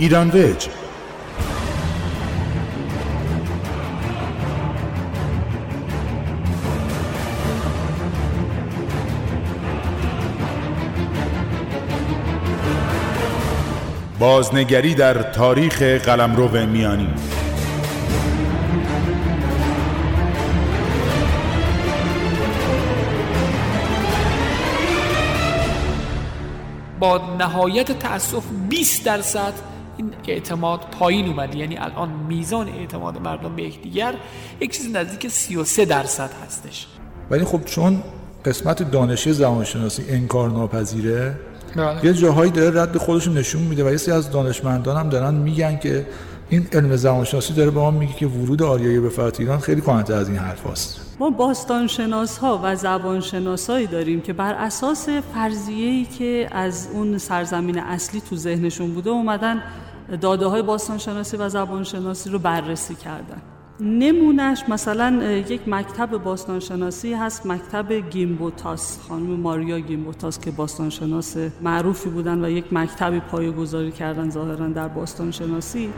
ایران ویج. بازنگری در تاریخ قلمرو میانی. با نهایت تاسف 20 درصد این اعتماد پایین اومده یعنی الان میزان اعتماد مردم به یکدیگر یک چیز نزدیک 33 درصد هستش ولی خب چون قسمت دانشی زبانشناسی انکار ناپذیره بله. یه جاهایی داره رد خودش نشون میده و یه سری از دانشمندان هم دارن میگن که این علم زبانشناسی داره به ما میگه که ورود آریایی به فرات ایران خیلی کانتر از این حرف هست. ما باستانشناس ها و زبانشناسایی داریم که بر اساس فرضیه‌ای که از اون سرزمین اصلی تو ذهنشون بوده اومدن داده های باستانشناسی و زبانشناسی رو بررسی کردن. نمونش مثلا یک مکتب باستانشناسی هست مکتب گیمبوتاس. خانم ماریا گیمبوتاس که باستانشناس معروفی بودن و یک مکتبی پایه‌گذاری کردن ظاهرا در باستانشناسی.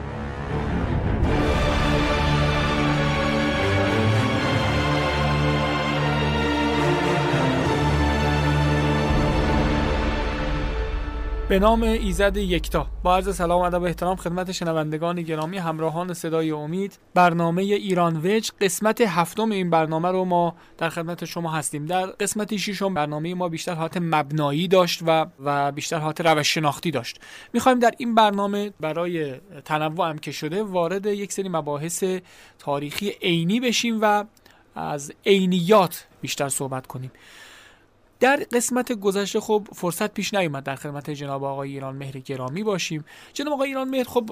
به نام ایزد یکتا. با عرض سلام و ادب و احترام خدمت شنوندگان گرامی همراهان صدای امید. برنامه ایران وج قسمت هفتم این برنامه رو ما در خدمت شما هستیم. در قسمت ششم برنامه ما بیشتر حالت مبنایی داشت و و بیشتر حالت روش شناختی داشت. می‌خوایم در این برنامه برای تنوع هم که شده وارد یک سری مباحث تاریخی عینی بشیم و از عینیات بیشتر صحبت کنیم. در قسمت گذشته خب فرصت پیش نیومد در خدمت جناب آقای ایران مهر گرامی باشیم. جناب آقای ایران مهر خب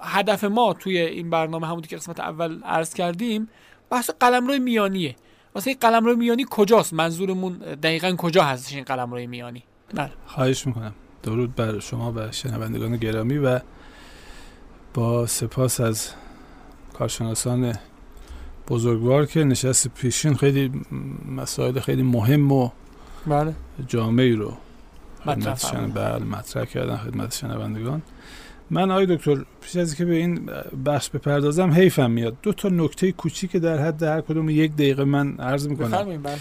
هدف ما توی این برنامه همونی که قسمت اول عرض کردیم بحث قلمرو میانیه. واسه قلمرو میانی کجاست؟ منظورمون دقیقا کجا هستش این قلمرو میانی؟ بله. خواهش می‌کنم. درود بر شما و شنوندگان گرامی و با سپاس از کارشناسان بزرگوار که نشست پیشین. خیلی مسائل خیلی مهم و بله. جامعی رو مطرح بله مطرح کردن خدمت شنوندگان. من آقای دکتر پیش از که به این بحث بپردازم حیفم میاد. دو تا نکته کوچیک در حد هر کدوم یک دقیقه من عرض می‌کنم. بله.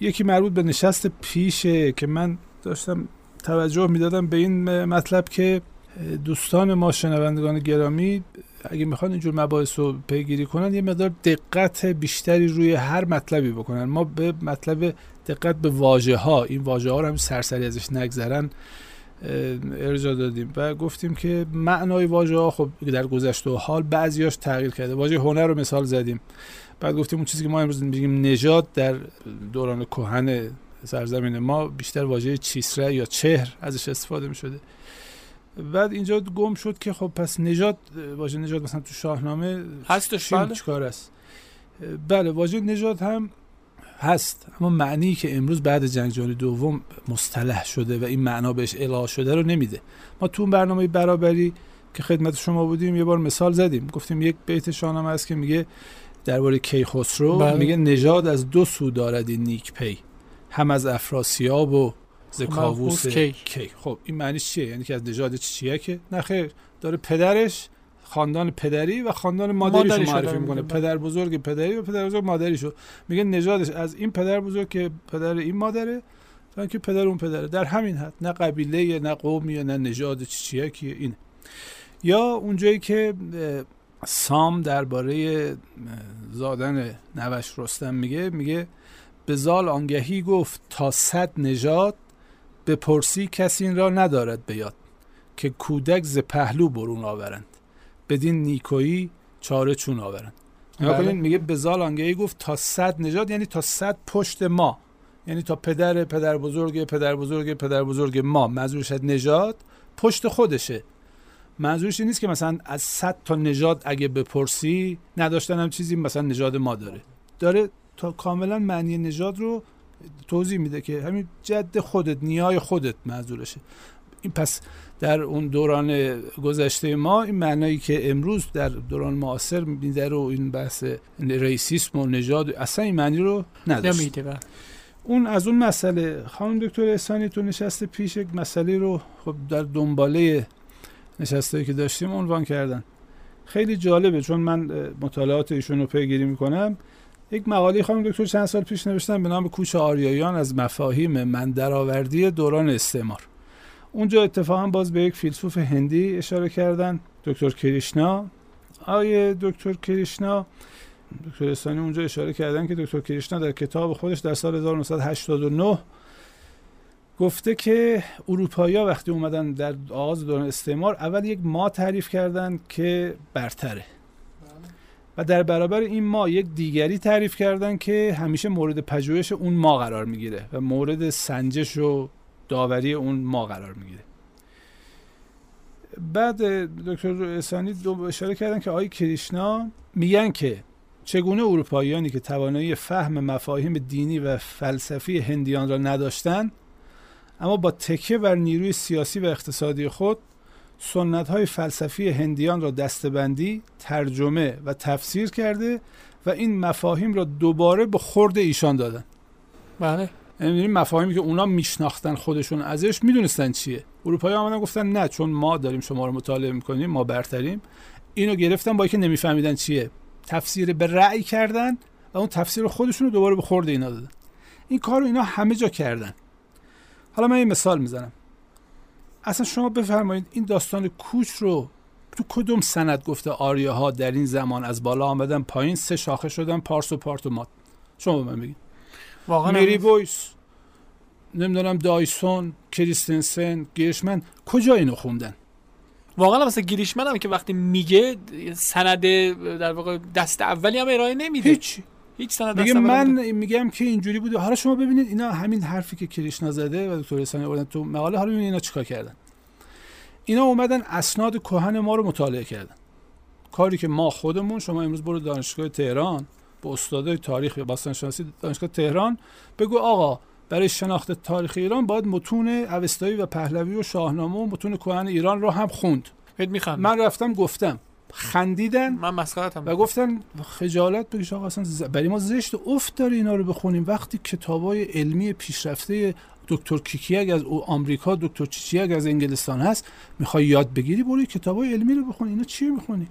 یکی مربوط به نشست پیشه که من داشتم توجه می‌دادم به این مطلب که دوستان ما شنوندگان گرامی اگه می‌خوان اینجور مباحث رو پیگیری کنن یه مقدار دقت بیشتری روی هر مطلبی بکنن. ما به مطلب دقت به واژه ها این واژه ها رو هم سرسری ازش نگذرن ارجاع دادیم. و گفتیم که معنای واژه ها خب در گذشته و حال بعضیاش تغییر کرده. واژه هنر رو مثال زدیم. بعد گفتیم اون چیزی که ما امروز میگیم نژاد در دوران کهن سرزمین ما بیشتر واژه چیسره یا چهر ازش استفاده می شده بعد اینجا گم شد که خب پس نژاد واژه نژاد مثلا تو شاهنامه هستش؟ بله. چیکار است؟ بله واژه نژاد هم هست. اما معنی که امروز بعد جنگ جهانی دوم مصطلح شده و این معنا بهش القا شده رو نمیده. ما تو برنامه برابری که خدمت شما بودیم یه بار مثال زدیم. گفتیم یک بیت شاهنامه هست که میگه درباره کیخسرو بله. میگه نژاد از دو سو دارد این نیک پی. هم از افراسیاب و زکاووس کی. کی خب این معنیش چیه؟ یعنی که از نژاد چیه که؟ نه خیر داره پدرش خاندان پدری و خاندان مادریش مادریشو معرفی می‌کنه. پدر بزرگ پدری و پدر بزرگ مادریشو میگه نژادش از این پدر بزرگ که پدر این مادره تا اینکه پدر اون پدره. در همین حد نه قبیله نه قومی نه نژاد چیه کیه این یا اونجایی که سام درباره زادن نوش رستم میگه میگه به زال آنگهی گفت تا صد نژاد به پرسی کسی این را ندارد به یاد که کودک ز پهلو برون آورند. بدین نیکویی چاره چون آورند نگاه بله. میگه به زال آنگهی گفت تا صد نژاد یعنی تا صد پشت ما. یعنی تا پدر پدر بزرگ پدر بزرگ پدر بزرگ ما. منظورش نژاد پشت خودشه. منظورش این نیست که مثلا از 100 تا نژاد اگه بپرسی نداشتن هم چیزی مثلا نژاد ما داره. داره تا کاملا معنی نژاد رو توضیح میده که همین جد خودت نیای خودت منظورشه. این پس در اون دوران گذشته ما این معنایی که امروز در دوران معاصر میده رو این بحث ریسیسم و نژاد اصلا این معنی رو نداشت. نمیده. اون از اون مسئله خانم دکتر احسانی تو نشست پیش یک مسئله رو خب در دنباله نشسته که داشتیم عنوان کردن. خیلی جالبه چون من مطالعات ایشون رو پیگیری می‌کنم. یک مقاله خانم دکتر چند سال پیش نوشتن به نام کوچ آریایان از مفاهیم من درآوردی دوران استعمار. اونجا اتفاقا باز به یک فیلسوف هندی اشاره کردن دکتر کریشنا. آیه دکتر کریشنا دکتر استانی اونجا اشاره کردن که دکتر کریشنا در کتاب خودش در سال 1989 گفته که اروپایی وقتی اومدن در آغاز دوران استعمار اول یک ما تعریف کردن که برتره. و در برابر این ما یک دیگری تعریف کردن که همیشه مورد پژوهش اون ما قرار می‌گیره و مورد سنجش و داوری اون ما قرار می‌گیره. بعد دکتر اسانی اشاره کردن که آقای کریشنا میگن که چگونه اروپاییانی که توانایی فهم مفاهیم دینی و فلسفی هندیان را نداشتند اما با تکیه بر نیروی سیاسی و اقتصادی خود سنت های فلسفی هندیان را دستبندی، ترجمه و تفسیر کرده و این مفاهیم را دوباره به خورد ایشان دادن. بله. یعنی مفاهیمی که اونا میشناختن خودشون ازش می‌دونستن چیه. اروپایی آمدن گفتن نه چون ما داریم شما رو مطالعه می‌کنیم ما برتریم. اینو گرفتن با اینکه نمیفهمیدن چیه. تفسیر به رأی کردن و اون تفسیر خودشون رو دوباره به خورد اینا دادن. این کار رو اینا همه جا کردن. حالا من یه مثال می‌زنم. اصلا شما بفرمایید این داستان کوچ رو تو کدوم سند گفته آریاها در این زمان از بالا آمدن پایین سه شاخه شدن پارس و پارت و مات. شما به من بگید. واقعا مری بویس نمی‌دونم دایسون کریستنسن گیرشمن کجا اینو خوندن؟ واقعا مثلا گریشمن هم که وقتی میگه سند در واقع دست اولی هم ارائه نمیده. هیچ. هیچ سند میگه من. میگم که اینجوری بوده. حالا شما ببینید اینا همین حرفی که کریشنا زده و دکتر اسانی آوردن تو مقاله. حالا ببینید اینا چیکار کردن. اینا اومدن اسناد کهن ما رو مطالعه کردن. کاری که ما خودمون شما امروز برو دانشگاه تهران. به استادای تاریخ یا باستانشناسی دانشگاه تهران بگو آقا برای شناخت تاریخ ایران باید متون اوستایی و پهلوی و شاهنامه و متون کهن ایران رو هم خوند. من رفتم گفتم. خندیدن من مسخرتم و گفتن خجالت بکش آقا اصلا ز- برای ما زشت افت داره اینا رو بخونیم. وقتی کتابای علمی پیشرفته دکتر کیکیگ از او- آمریکا دکتر چیچیگ از انگلستان هست می‌خوای یاد بگیری برو کتابای علمی رو بخون. اینا چی می‌خونی؟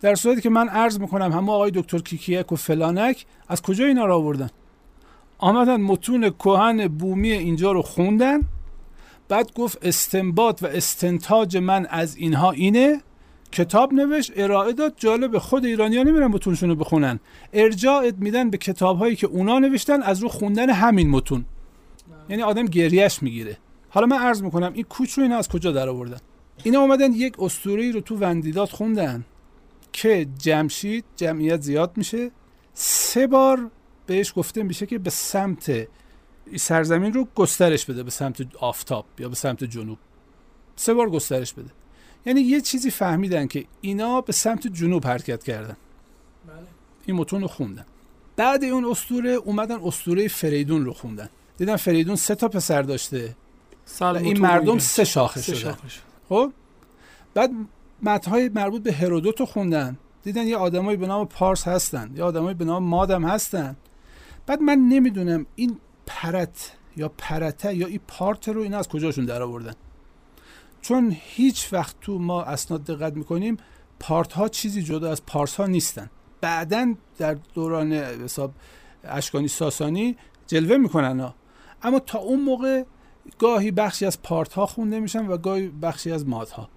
در صورتی که من عرض می‌کنم همه آقای دکتر کیکیک و فلانک از کجا اینا رو آوردن؟ آمدن متون کهن بومی اینجا رو خوندن بعد گفت استنباط و استنتاج من از اینها اینه کتاب نوشت ارائه داد جالب خود ایرانی ها نمیرن متونشون رو بخونن. ارجاعت میدن به کتاب هایی که اونا نوشتن از رو خوندن همین متون. یعنی آدم گریش می‌گیره. حالا من عرض می‌کنم این کوچ رو اینا از کجا در آوردن اینا اومدن یک اسطوره رو تو وندیداد خوندن. که جمشید جمعیت زیاد میشه. سه بار بهش گفته میشه که به سمت سرزمین رو گسترش بده به سمت آفتاب یا به سمت جنوب. سه بار گسترش بده. یعنی یه چیزی فهمیدن که اینا به سمت جنوب حرکت کردن. این متون رو خوندن. بعد اون اسطوره اومدن اسطوره فریدون رو خوندن. دیدن فریدون سه تا پسر داشته. سال این مردم. سه شاخه سه شدن. شاخه شد. خب؟ بعد متنهای مربوط به هرودوت رو خوندن. دیدن یه آدمایی به نام پارس هستن. یه آدمایی به نام مادم هستن. بعد من نمی‌دونم این پرت یا پرته یا این پارت رو اینا از کجاشون در آوردن چون هیچ وقت تو ما اسناد دقت می‌کنیم پارت ها چیزی جدا از پارس ها نیستن. بعدا در دوران حساب اشکانی ساسانی جلوه می‌کنن ها. اما تا اون موقع گاهی بخشی از پارت ها خونده میشن و گاهی بخشی از مات ها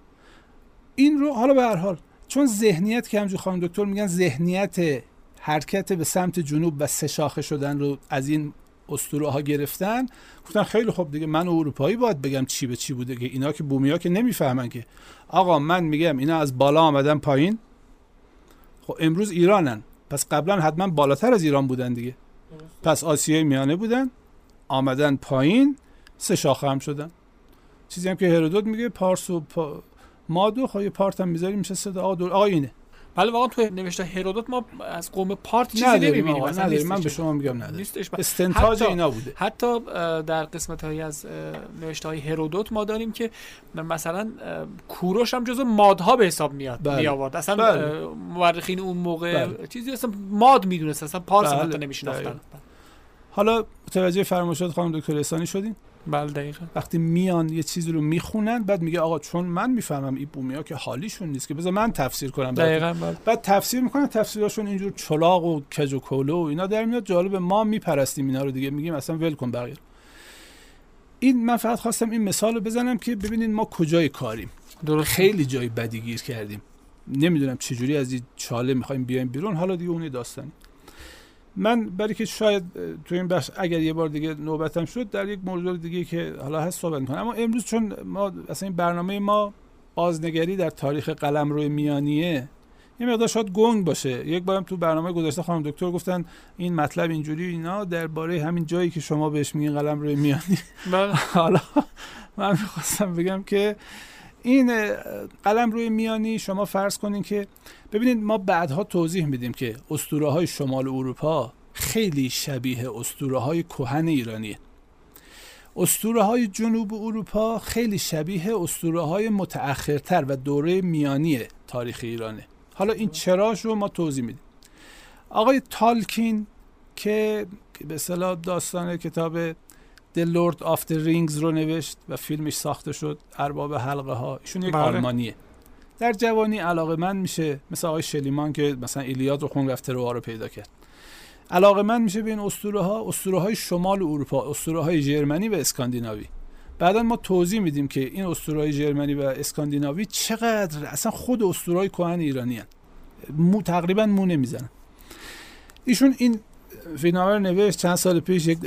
این رو حالا به هر حال چون ذهنیت که همجور خانم دکتر میگن ذهنیت حرکت به سمت جنوب و سه شاخه شدن رو از این اسطوره ها گرفتن گفتن خیلی خوب دیگه من اروپایی باید بگم چی به چی بوده که اینا که بومی ها که نمی‌فهمن که. آقا من میگم اینا از بالا آمدن پایین. خب امروز ایرانن. پس قبلا حتما بالاتر از ایران بودن دیگه. پس آسیای میانه بودن آمدن پایین سه شاخه هم شدن. چیزی هم که هرودوت میگه پارس و پا... مادو خواهی پارت هم می‌ذاریم میشه صدا آقا اینه بله واقعا تو نوشته هرودوت ما از قوم پارت چیزی نمی‌بینیم اصلا نداریم من. به شما میگم نداریم نیستش استنتاج اینا بوده حتی در قسمت هایی از نوشته های هرودوت ما داریم که مثلا کوروش هم جزو مادها به حساب میاد بله. می آورد اصلا بله. مورخین اون موقع بله. چیزی اصلا ماد می‌دونست اصلا پارس بله. حتی نمیشناختن. حالا متوجه فرمایشات خانم دکتر احسانی شدین بله دقیقا. وقتی میان یه چیزی رو می‌خونن بعد میگه آقا چون من می‌فهمم این بومیا که حالیشون نیست که بذار من تفسیر کنم. دقیقا بله. بعد تفسیر می‌کنن تفسیراشون اینجور چلاق و کج و کولو و اینا در میاد. جالب ما میپرستیم اینا رو دیگه میگیم اصلا ول کن بقیه. این من فقط خواستم این مثال رو بزنم که ببینید ما کجای کاریم. درست خیلی جای بدی گیر کردیم. نمی‌دونم چجوری از این چاله می‌خوایم بیایم بیرون. حالا دیگه اون داستانی. من برای که شاید تو این بخش اگر یه بار دیگه نوبتم شد در یک موضوع دیگه که حالا هست صحبت کنم اما امروز چون ما اصلا این برنامه ما بازنگری در تاریخ قلم روی میانیه یه مقدار شاید گنگ باشه. یک بارم تو برنامه گذشته خانم دکتر گفتن این مطلب اینجوری اینا درباره همین جایی که شما بهش میگین قلم روی میانی. بله. حالا من می‌خواستم بگم که این قلم روی میانی شما فرض کنین که ببینید ما بعدها توضیح میدیم که اسطوره های شمال اروپا خیلی شبیه اسطوره های کهن ایرانیه. اسطوره های جنوب اروپا خیلی شبیه اسطوره های متأخرتر و دوره میانی تاریخ ایرانه. حالا این چراش رو ما توضیح میدیم. آقای تالکین که که به اصطلاح داستان کتاب The Lord of the Rings رو نوشت و فیلمش ساخته شد ارباب حلقه ها ایشون یک بله. آلمانیه. در جوانی علاقه من میشه مثل آقای شلیمان که مثلا ایلیاد رو خون رفته رو رو پیدا کرد. علاقه من میشه به این اسطوره ها اسطوره های شمال اروپا اسطوره های ژرمنی و اسکاندیناوی. بعدا ما توضیح میدیم که این اسطوره های ژرمنی و اسکاندیناوی چقدر اصلا خود اسطوره های کهن ایرانی هن. مو تقریبا مو نمی‌زنن. ایشون این فیلمنامه رو نوشت چند سال پیش یک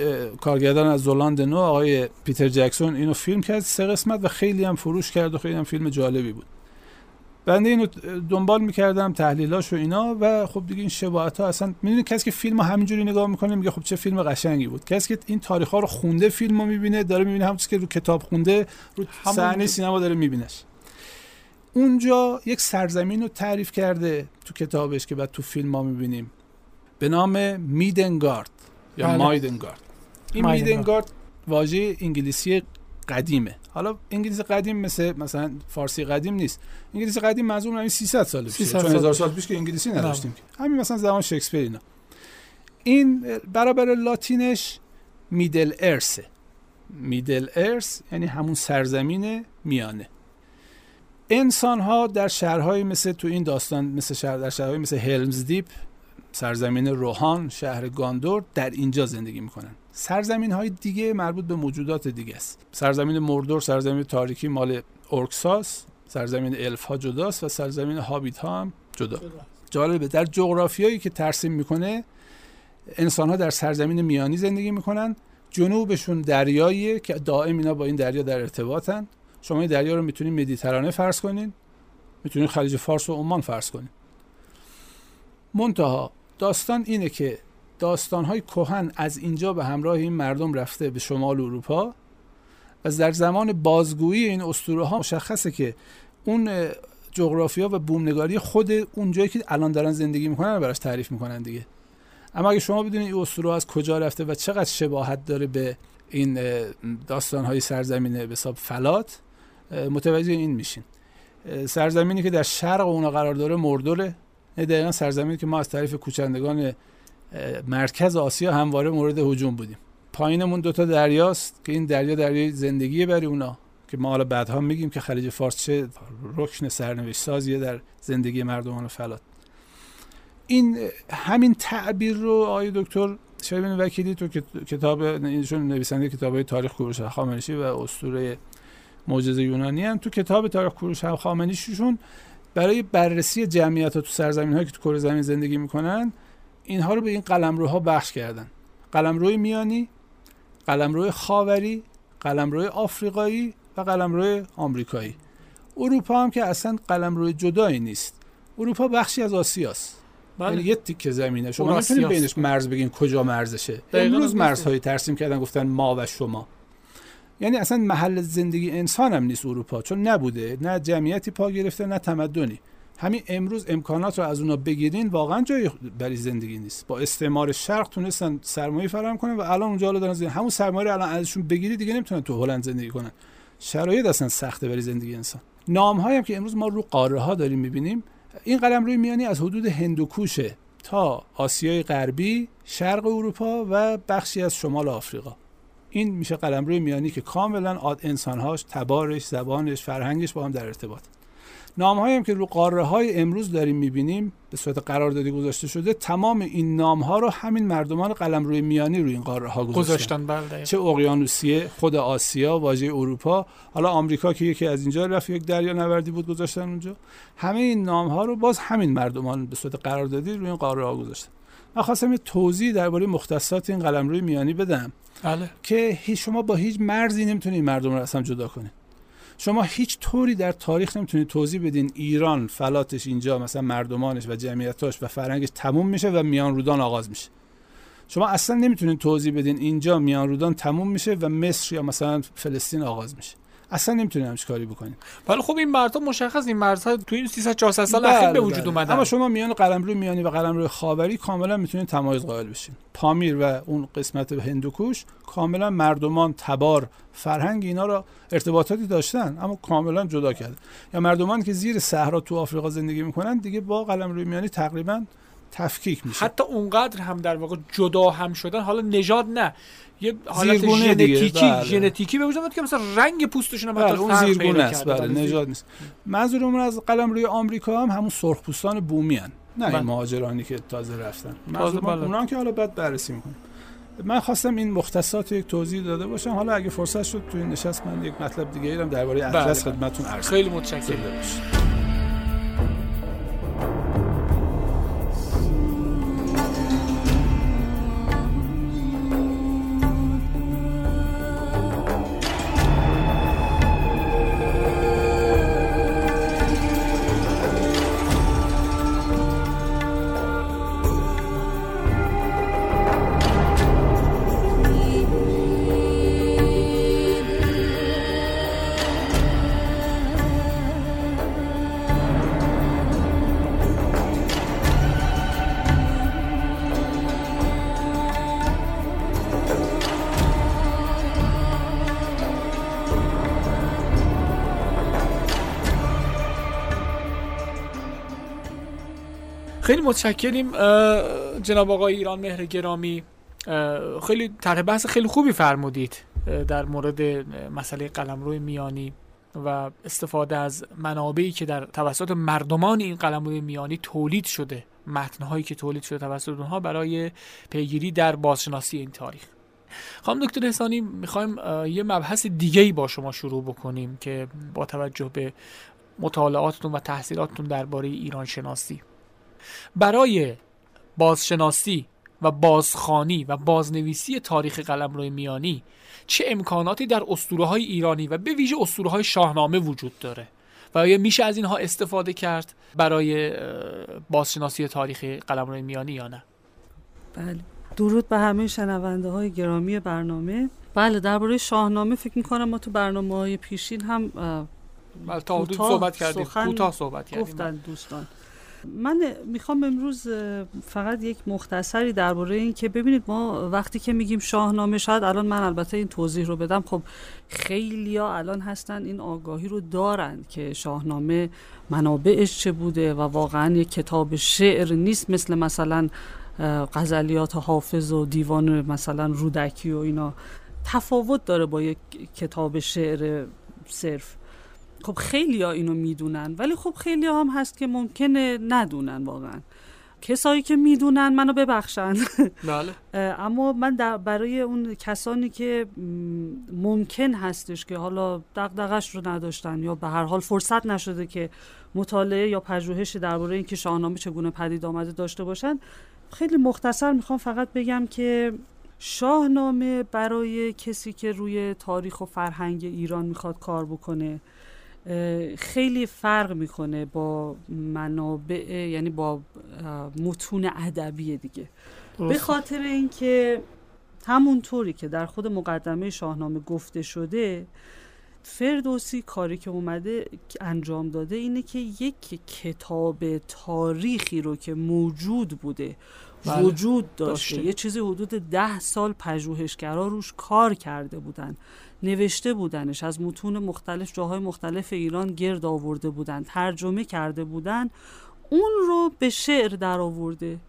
کارگردان از زولاند نو آقای پیتر جکسون اینو فیلم کرد سه قسمت و خیلی هم فروش کرد و خیلی هم فیلم جالبی بود. بنده اینو دنبال می‌کردم تحلیلاش و اینا و خب دیگه این شباهت ها اصلا می‌دونید کسی که فیلم رو همینجوری نگاه می‌کنه میگه خب چه فیلم قشنگی بود. کسی که این تاریخ ها رو خونده فیلم رو می‌بینه داره می‌بینه همون که رو کتاب خونده رو صحنه سینما داره میبینش. اونجا یک سرزمین رو تعریف کرده تو کتابش که بعد تو فیلم ما می‌بینیم. به نام میدنگارد یا بله. مایدنگارد. این. میدنگارد واژه انگلیسی قدیمه. حالا انگلیسی قدیم مثل مثلا فارسی قدیم نیست. انگلیسی قدیم منظور همین 300 سال پیشه. 300 چون هزار سال پیش که انگلیسی نداشتیم که. همین مثلا زمان شکسپیر اینا. این برابر لاتینش میدل ارسه میدل ارس یعنی همون سرزمین میانه. انسان ها در شهرهای مثل تو این داستان مثل شهر در شهرهای مثل هلمز دیپ سرزمین روحان شهر گاندور در اینجا زندگی می‌کنن. سرزمین های دیگه مربوط به موجودات دیگه است. سرزمین مردور سرزمین تاریکی مال اورکساس سرزمین الف ها جداست و سرزمین هابیت ها هم جدا. جالبه در جغرافیایی که ترسیم می‌کنه انسان ها در سرزمین میانی زندگی می‌کنن. جنوبشون دریاییه که دائم اینا با این دریا در ارتباطن. شما این دریا رو می‌تونید مدیترانه فرض کنین. می‌تونید خلیج فارس و عمان فرض کنین. منتها داستان اینه که داستانهای کهن از اینجا به همراه این مردم رفته به شمال اروپا و در زمان بازگویی این اسطوره ها مشخصه که اون جغرافیا و بومنگاری خود اون جایی که الان دارن زندگی می‌کنن براش تعریف می‌کنن دیگه. اما اگه شما بدونید این اسطوره از کجا رفته و چقدر شباهت داره به این داستان های سرزمین به حساب فلات متوجه این میشین. سرزمینی که در شرق اونا قرار داره مردوره دقیقا سرزمینی که ما از طریف کوچندگان مرکز آسیا همواره مورد هجوم بودیم. پایینمون دوتا دریاست که این دریا دریای زندگیه برای اونا که ما حالا بعدها میگیم که خلیج فارس چه رکن سرنوشت سازیه در زندگی مردمان فلات. این همین تعبیر رو آقای دکتر شایبین وکیلی تو کت- کتاب اینشون نویسنده کتاب های تاریخ کوروش هخامنشی و اسطوره معجزه یونانی هم تو کتاب تاریخ کوروش هخامنشیشون برای بررسی جمعیت ها تو سرزمین هایی که تو کره زمین زندگی می‌کنن اینها رو به این قلمروها بخش کردن. قلمروی میانی قلمروی خاوری قلمروی آفریقایی و قلمروی آمریکایی. اروپا هم که اصلا قلمروی جدایی نیست. اروپا بخشی از آسیاست. یعنی بله یه تیکه زمینه. شما نمی‌تونید آسیاست. بینش مرز بگین کجا مرزشه. امروز. مرزهایی ترسیم کردن گفتن ما و شما. یعنی اصلا محل زندگی انسان هم نیست اروپا چون نبوده نه جمعیتی پا گرفته نه تمدنی. همین امروز امکانات رو از اونا بگیرین واقعا جای برای زندگی نیست. با استعمار شرق تونستن سرمایه فراهم کنن و الان اونجا حالا دارن زندگی. همون سرمایه رو الان ازشون بگیری دیگه نمی‌تونن تو هلند زندگی کنن. شرایط اصلا سخته برای زندگی انسان. نام هم که امروز ما رو قاره ها داریم می‌بینیم این قلم روی میانی از حدود هندوکوشه تا آسیای غربی شرق اروپا و بخشی از شمال آفریقا. این میشه قلمروی میانی که کاملا انسانهاش تبارش زبانش فرهنگش با هم در ارتباط. نام هم که رو قاره های امروز داریم می‌بینیم به صورت قراردادی گذاشته شده تمام این نام ها رو همین مردمان قلم روی میانی روی این قاره ها گذاشتن, گذاشتن بله. چه اقیانوسیه خود آسیا واژه اروپا حالا آمریکا که یکی از اینجا رفت یک دریا نوردی بود گذاشتن اونجا. همه این نام ها رو باز همین مردمان به صورت قراردادی روی این قاره ها گذاشتن. من خواستم یه توضیح درباره مختصات این قلمروی میانی بدم. بله. که شما با هیچ مرزی نمی‌تونید مردم رو اصلا جدا کنید شما هیچ طوری در تاریخ نمی‌تونید توضیح بدین ایران فلاتش اینجا مثلا مردمانش و جمعیتاش و فرهنگش تموم میشه و میان رودان آغاز میشه. شما اصلا نمی‌تونید توضیح بدین اینجا میان رودان تموم میشه و مصر یا مثلا فلسطین آغاز میشه. اصلا نمی‌تونیم همچین کاری بکنیم. ولی خب این مرزها مشخص این مرزها تو این 300 400 سال اخیر به بله، وجود بله. اومدن. اما شما میان قلمرو میانی و قلمرو خاوری کاملا می‌تونید تمایز قائل بشین. پامیر و اون قسمت هندوکوش کاملا مردمان تبار فرهنگ اینا را ارتباطاتی داشتن اما کاملا جدا کرده. یا مردمان که زیر صحرا تو آفریقا زندگی می‌کنن دیگه با قلمرو میانی تقریبا تفکیک میشه. حتی اونقدر هم در واقع جدا هم شدن حالا نژاد نه. یه حالت ژنتیکی بله. ژنتیکی به وجود که مثلا رنگ پوستشون هم بله اون زیرگونه است بله نژاد نیست منظورمون از قلم روی آمریکا هم همون سرخ پوستان بومی هن. نه این بله. مهاجرانی که تازه رفتن تازه بله. اونا که حالا بعد بررسی می‌کنیم من خواستم این مختصات یک توضیح داده باشم حالا اگه فرصت شد تو این نشست من یک مطلب دیگه ایرم درباره اطلس بله. خدمتتون عرض خیلی متشکرم خیلی متشکریم جناب آقای ایران مهر گرامی. خیلی طرح بحث خیلی خوبی فرمودید در مورد مسئله قلمرو میانی و استفاده از منابعی که در توسط مردمان این قلمرو میانی تولید شده متنهایی که تولید شده توسط اونها برای پیگیری در بازشناسی این تاریخ. خانم دکتر حسانی می‌خوایم یه مبحث دیگه با شما شروع بکنیم که با توجه به مطالعاتتون و تحصیلاتتون درباره ایران شناسی برای بازشناسی و بازخانی و بازنویسی تاریخ قلمرو میانی چه امکاناتی در اسطوره های ایرانی و به ویژه اسطوره های شاهنامه وجود داره؟ و آیا میشه از اینها استفاده کرد برای بازشناسی تاریخ قلمرو میانی یا نه؟ بله. درود به همه شنونده های گرامی برنامه. بله درباره شاهنامه فکر می‌کنم ما تو برنامه های پیشین هم بله تا صحبت کردیم. کوتاه صحبت کردیم. گفتن دوستان. من می‌خوام امروز فقط یک مختصری درباره این که ببینید ما وقتی که میگیم شاهنامه شاید الان من البته این توضیح رو بدم. خب خیلی ها الان هستن این آگاهی رو دارن که شاهنامه منابعش چه بوده و واقعا یک کتاب شعر نیست مثل مثلا غزلیات حافظ و دیوان مثلا رودکی و اینا. تفاوت داره با یک کتاب شعر صرف. خب خیلی ها اینو می‌دونن ولی خب خیلی هم هست که ممکنه ندونن واقعا. کسایی که می‌دونن منو ببخشن. بله. اما من برای اون کسانی که ممکن هستش که حالا دغدغش رو نداشتن یا به هر حال فرصت نشده که مطالعه یا پژوهش درباره اینکه شاهنامه چگونه پدید آمده داشته باشن خیلی مختصر می‌خوام فقط بگم که شاهنامه برای کسی که روی تاریخ و فرهنگ ایران می‌خواد کار بکنه خیلی فرق می‌کنه با منابع یعنی با متون ادبی دیگه به خاطر اینکه همونطوری که در خود مقدمه شاهنامه گفته شده فردوسی کاری که اومده انجام داده اینه که یک کتاب تاریخی رو که موجود بوده بله. وجود داشته. یه چیزی حدود ده سال پژوهشگرا روش کار کرده بودن نوشته بودنش. از متون مختلف جاهای مختلف ایران گرد آورده بودن ترجمه کرده بودن اون رو به شعر در آورده.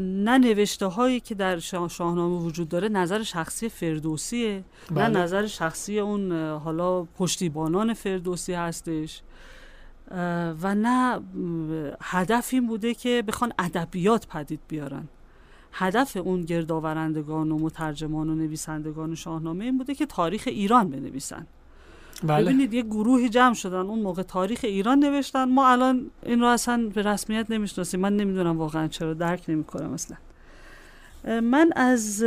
نه نوشته هایی که در شاهنامه وجود داره نظر شخصی فردوسیه. بله. نه نظر شخصی اون حالا پشتیبانان فردوسی هستش. و نه هدف این بوده که بخوان ادبیات پدید بیارن. هدف اون گردآورندگان و مترجمان و نویسندگان شاهنامه این بوده که تاریخ ایران بنویسن. بله. ببینید یه گروهی جمع شدن اون موقع تاریخ ایران نوشتن. ما الان این رو اصلا به رسمیت نمی‌شناسیم. من نمی‌دونم واقعا چرا درک نمی‌کنم اصلا. من از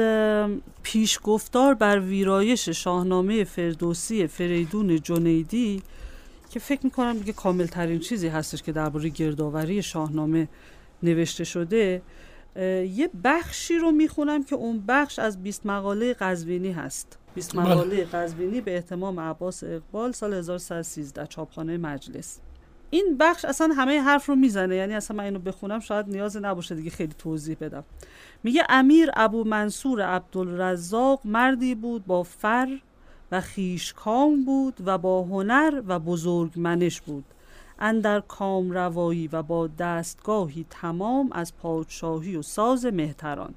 پیشگفتار بر ویرایش شاهنامه فردوسی فریدون جنیدی که فکر می‌کنم دیگه کامل ترین چیزی هستش که درباره گردآوری شاهنامه نوشته شده یه بخشی رو می‌خونم که اون بخش از 20 مقاله قزوینی هست. 20 مقاله قزوینی به احتمام عباس اقبال سال 1113 چاپخانه مجلس. این بخش اصلا همه حرف رو می‌زنه یعنی اصلا من اینو بخونم شاید نیاز نباشه دیگه خیلی توضیح بدم. میگه امیر ابو منصور عبدالرزاق مردی بود با فر و خیشکام بود و با هنر و بزرگ منش بود. اندر کام روایی و با دستگاهی تمام از پادشاهی و ساز مهتران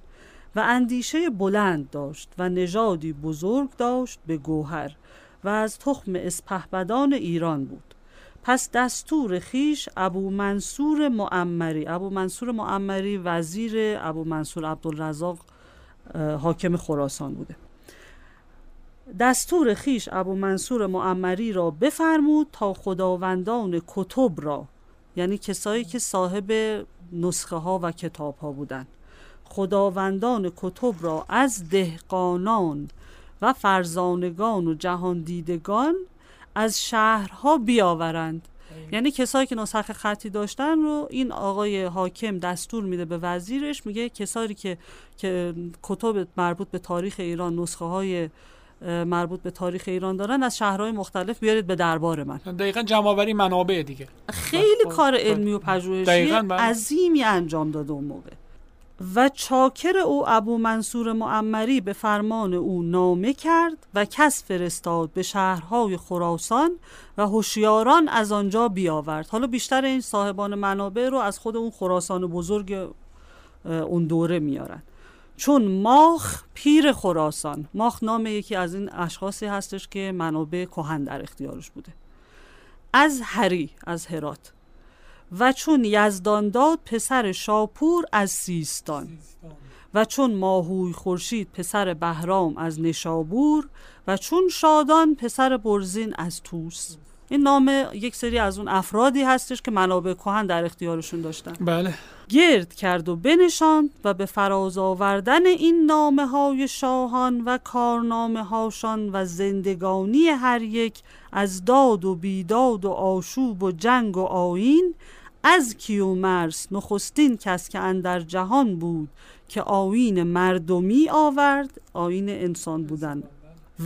و اندیشه بلند داشت و نژادی بزرگ داشت به گوهر و از تخم اسپهبدان ایران بود. پس دستور خیش ابو منصور معمری ابو منصور معمری وزیر ابو منصور عبدالرزاق حاکم خراسان بوده. دستور خیش ابو منصور معمری را بفرمود تا خداوندان کتب را یعنی کسایی که صاحب نسخه ها و کتاب ها بودند. خداوندان کتب را از دهقانان و فرزانگان و جهان دیدگان از شهرها بیاورند. یعنی کسایی که نسخه خطی داشتن رو این آقای حاکم دستور میده به وزیرش میگه کسایی که که کتب مربوط به تاریخ ایران نسخه های مربوط به تاریخ ایران دارن از شهرهای مختلف بیارید به دربار من. دقیقا جمعآوری منابع دیگه. خیلی کار علمی و پژوهشی عظیمی انجام داده اون موقع. و چاکر او ابو منصور معمری به فرمان او نامه کرد و کس فرستاد به شهرهای خراسان و هوشیاران از آنجا بیاورد. حالا بیشتر این صاحبان منابع رو از خود اون خراسان بزرگ اون دوره میارن. چون ماخ پیر خراسان ماخ نام یکی از این اشخاصی هستش که منابع کهن در اختیارش بوده. از هری از هرات. و چون یزدان داد پسر شاپور از سیستان. و چون ماهوی خورشید پسر بهرام از نشابور. و چون شادان پسر برزین از توس این نام یک سری از اون افرادی هستش که منابع کهن در اختیارشون داشتن. بله. گرد کرد و بنشاند و به فراز آوردن این نامه های شاهان و کارنامه هاشان و زندگانی هر یک از داد و بیداد و آشوب و جنگ و آین از کیومرس نخستین کس که اندر جهان بود که آین مردمی آورد آین انسان بودن.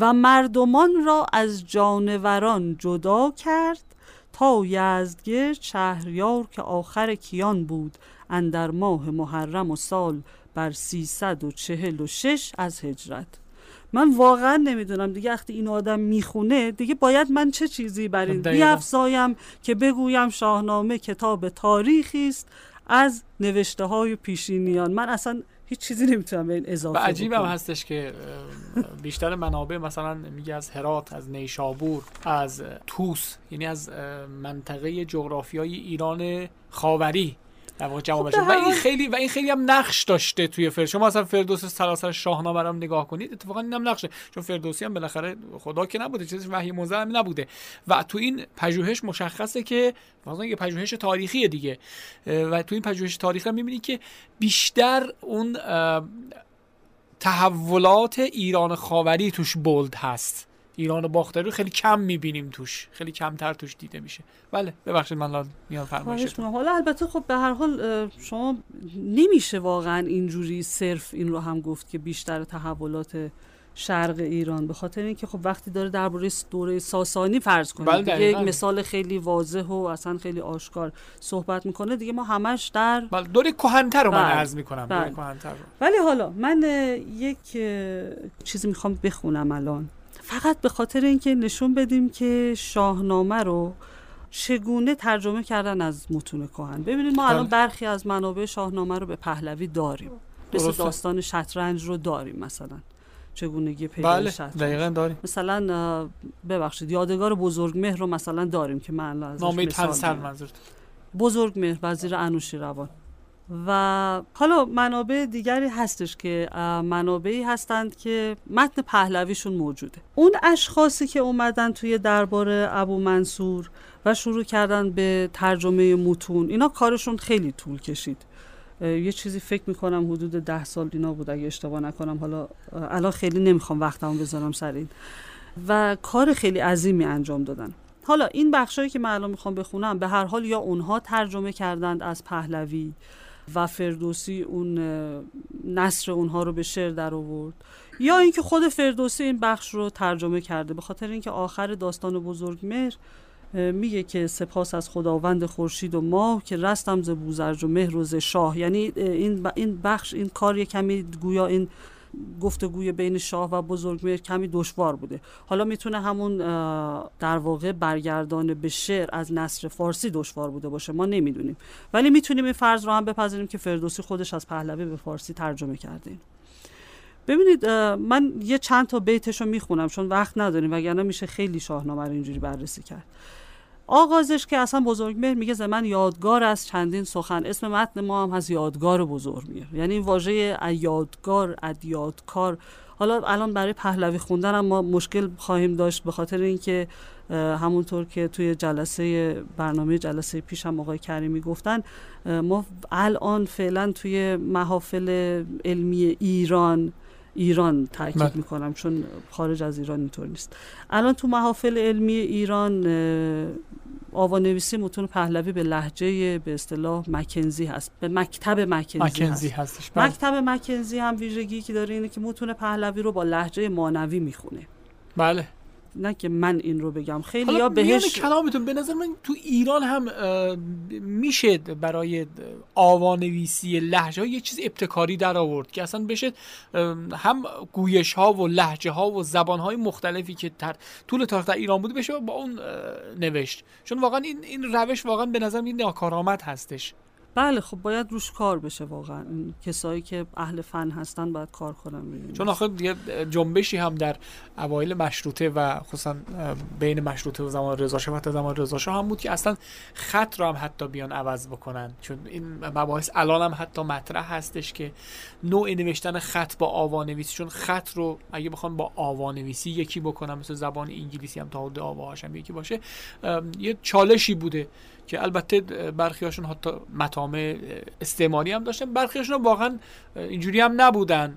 و مردمان را از جانوران جدا کرد تا یزدگرد شهریار که آخر کیان بود. اندر ماه محرم و سال بر سیصد و چهل و شش از هجرت. من واقعا نمی‌دونم دیگه وقتی این آدم می‌خونه دیگه باید من چه چیزی بر این بیافزایم که بگویم شاهنامه کتاب تاریخی است از نوشته های پیشینیان. من اصلا هیچ چیزی نمی‌تونم به این اضافه و عجیب هم هستش که بیشتر منابع مثلا میگه از هرات از نیشابور از توس یعنی از منطقه جغرافیایی ایران خاوری. در واقع جمع بشه و این خیلی و این خیلی هم نقش داشته توی فر شما مثلا فردوس سلاسل شاهنامه رو نگاه کنید اتفاقا اینم نقشه. چون فردوسی هم بالاخره خدا که نبوده چیزش وحی منزل نبوده. و تو این پژوهش مشخصه که مثلا یه پژوهش تاریخی دیگه. و تو این پژوهش تاریخی می‌بینید که بیشتر اون تحولات ایران خاوری توش بولد هست. ایران و باختری رو خیلی کم می‌بینیم توش. خیلی کمتر توش دیده میشه. بله ببخشید من میان فرمایشتون. حالا البته خب به هر حال شما نمیشه واقعا اینجوری صرف این رو هم گفت که بیشتر تحولات شرق ایران. به خاطر اینکه خب وقتی داره درباره دوره ساسانی فرض کنید. بله دیگه یک مثال خیلی واضح و اصلا خیلی آشکار صحبت می‌کنه. دیگه ما همش در بله دوره کهن‌تر رو من بله. عرض می‌کنم. بله. دوره کهن‌تر رو. ولی حالا من یک چیزی می‌خوام بخونم الان. فقط به خاطر اینکه نشون بدیم که شاهنامه رو چگونه ترجمه کردن از متون کهن. ببینید ما الان بله. برخی از منابع شاهنامه رو به پهلوی داریم. مثل. داستان شطرنج رو داریم مثلا. چگونگی پیدا بله شطرنج. دقیقا داریم. مثلا ببخشید یادگار بزرگمهر رو مثلا داریم که من الان نامه تنسر. منظورت بزرگمهر وزیر انوشیروان. و حالا منابع دیگری هستش که منابعی هستند که متن پهلویشون موجوده. اون اشخاصی که اومدن توی دربار ابو منصور و شروع کردن به ترجمه متون اینا کارشون خیلی طول کشید. یه چیزی فکر می‌کنم حدود ده سال اینا بود اگه اشتباه نکنم. حالا الان خیلی نمی‌خوام وقتمو بذارم سر این. و کار خیلی عظیمی انجام دادن. حالا این بخشایی که من الان می‌خوام بخونم به هر حال یا اونها ترجمه کردند از پهلوی و فردوسی اون نصر اونها رو به شعر در آورد. یا اینکه خود فردوسی این بخش رو ترجمه کرده به خاطر اینکه آخر داستان بزرگمهر اه، میگه که سپاس از خداوند خورشید و ماه که رستم ز بوزرج و مهر و ز شاه. یعنی این این بخش این کار یه کمی گویا این گفتگوی بین شاه و بزرگمهر کمی دشوار بوده. حالا می‌تونه همون در واقع برگردان به شعر از نصر فارسی دشوار بوده باشه ما نمی‌دونیم. ولی می‌تونیم این فرض رو هم بپذیریم که فردوسی خودش از پهلوی به فارسی ترجمه کرده. ببینید من یه چند تا بیتش رو می‌خونم چون وقت نداریم وگرنه میشه خیلی شاهنامه رو اینجوری بررسی کرد. آغازش که اصلا بزرگمهر میگه ز یادگار از چندین سخن. اسم متن ما هم هست یادگار بزرگمهر یعنی این واژه یادگار ادیادکار حالا الان برای پهلوی خوندن هم ما مشکل خواهیم داشت به خاطر اینکه همونطور که توی جلسه برنامه جلسه پیش هم آقای کریمی گفتن ما الان فعلا توی محافل علمی ایران ایران تاکید بله. می‌کنم چون خارج از ایران اینطور نیست. الان تو محافل علمی ایران آوانویسی متون پهلوی به لحجه به اصطلاح مکنزی هست به مکتب مکنزی, مکنزی هست هستش. بله. مکتب مکنزی هم ویژگی که داره اینه که متون پهلوی رو با لحجه مانوی می‌خونه. بله. نه که من این رو بگم. خیلی یا بهش کلامتون به نظر من تو ایران هم میشه برای آوانویسی لحجه ها یه چیز ابتکاری در آورد که اصلا بشه هم گویش ها و لحجه ها و زبان های مختلفی که در طول تاریخ در ایران بوده بشه با اون نوشت. چون واقعا این این روش واقعا به نظر این ناکارآمد هستش. بله خب باید روش کار بشه واقعا این کسایی که اهل فن هستن باید کار کنن این. چون آخه یه جنبشی هم در اوایل مشروطه و خصوصا بین مشروطه و زمان رضا شاه و حتی زمان رضا شاه هم بود که اصلا خط رو هم حتی بیان عوض بکنن چون این مباحث الان هم حتی مطرح هستش که نوع نوشتن خط با آوانویسی چون خط رو اگه بخوان با آوانویسی یکی بکنن مثل زبان انگلیسی هم تا حد آواهاش هم یکی باشه یه چالشی بوده که البته برخی هاشون حتی مطامع استعماری هم داشتن. برخی هاشون واقعا اینجوری هم نبودن.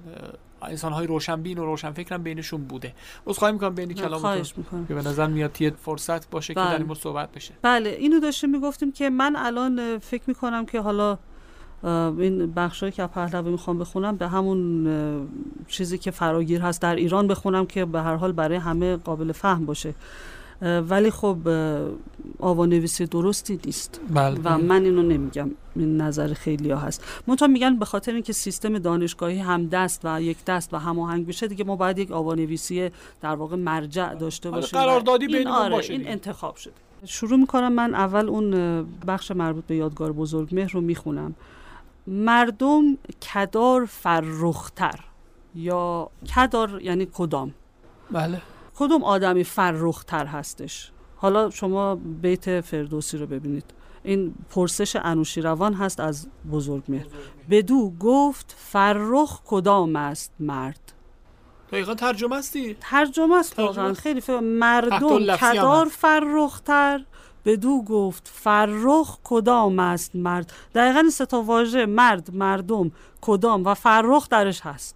انسان های روشنبین و روشنفکر هم بینشون بوده. از خواهی می‌کنم بین کلامتون. که به نظر میاد یه فرصت باشه که بله. در این مورد صحبت بشه. بله اینو داشتیم می‌گفتیم که من الان فکر می‌کنم که حالا این بخشایی که پهلوی می‌خوام بخونم به همون چیزی که فراگیر هست در ایران بخونم که به هر حال برای همه قابل فهم باشه. ولی خب آوانویسی درستی نیست. بله. و من اینو نمیگم. این نظر خیلی ها هست. منتها میگن به خاطر اینکه سیستم دانشگاهی هم دست و یک دست و هماهنگ بشه دیگه ما باید یک آوانویسی در واقع مرجع داشته حالا باشیم قراردادی این آره باشه این. انتخاب شده. شروع می‌کنم من اول اون بخش مربوط به یادگار بزرگمهر رو می‌خونم. مردم کدار فرختر یا کدار یعنی کدام؟ بله. کدوم آدمی فرختر هستش؟ حالا شما بیت فردوسی رو ببینید. این پرسش انوشیروان هست از بزرگمهر بدو گفت فرخ کدام است مرد؟ دقیقا ترجمه استی؟ ترجمه است ترجمه واقعا. خیلی فهم. تحت مردم کدار. فرختر؟ بدو گفت فرخ کدام است مرد؟ دقیقا این سه تا واژه مرد مردم کدام و فرخ درش هست.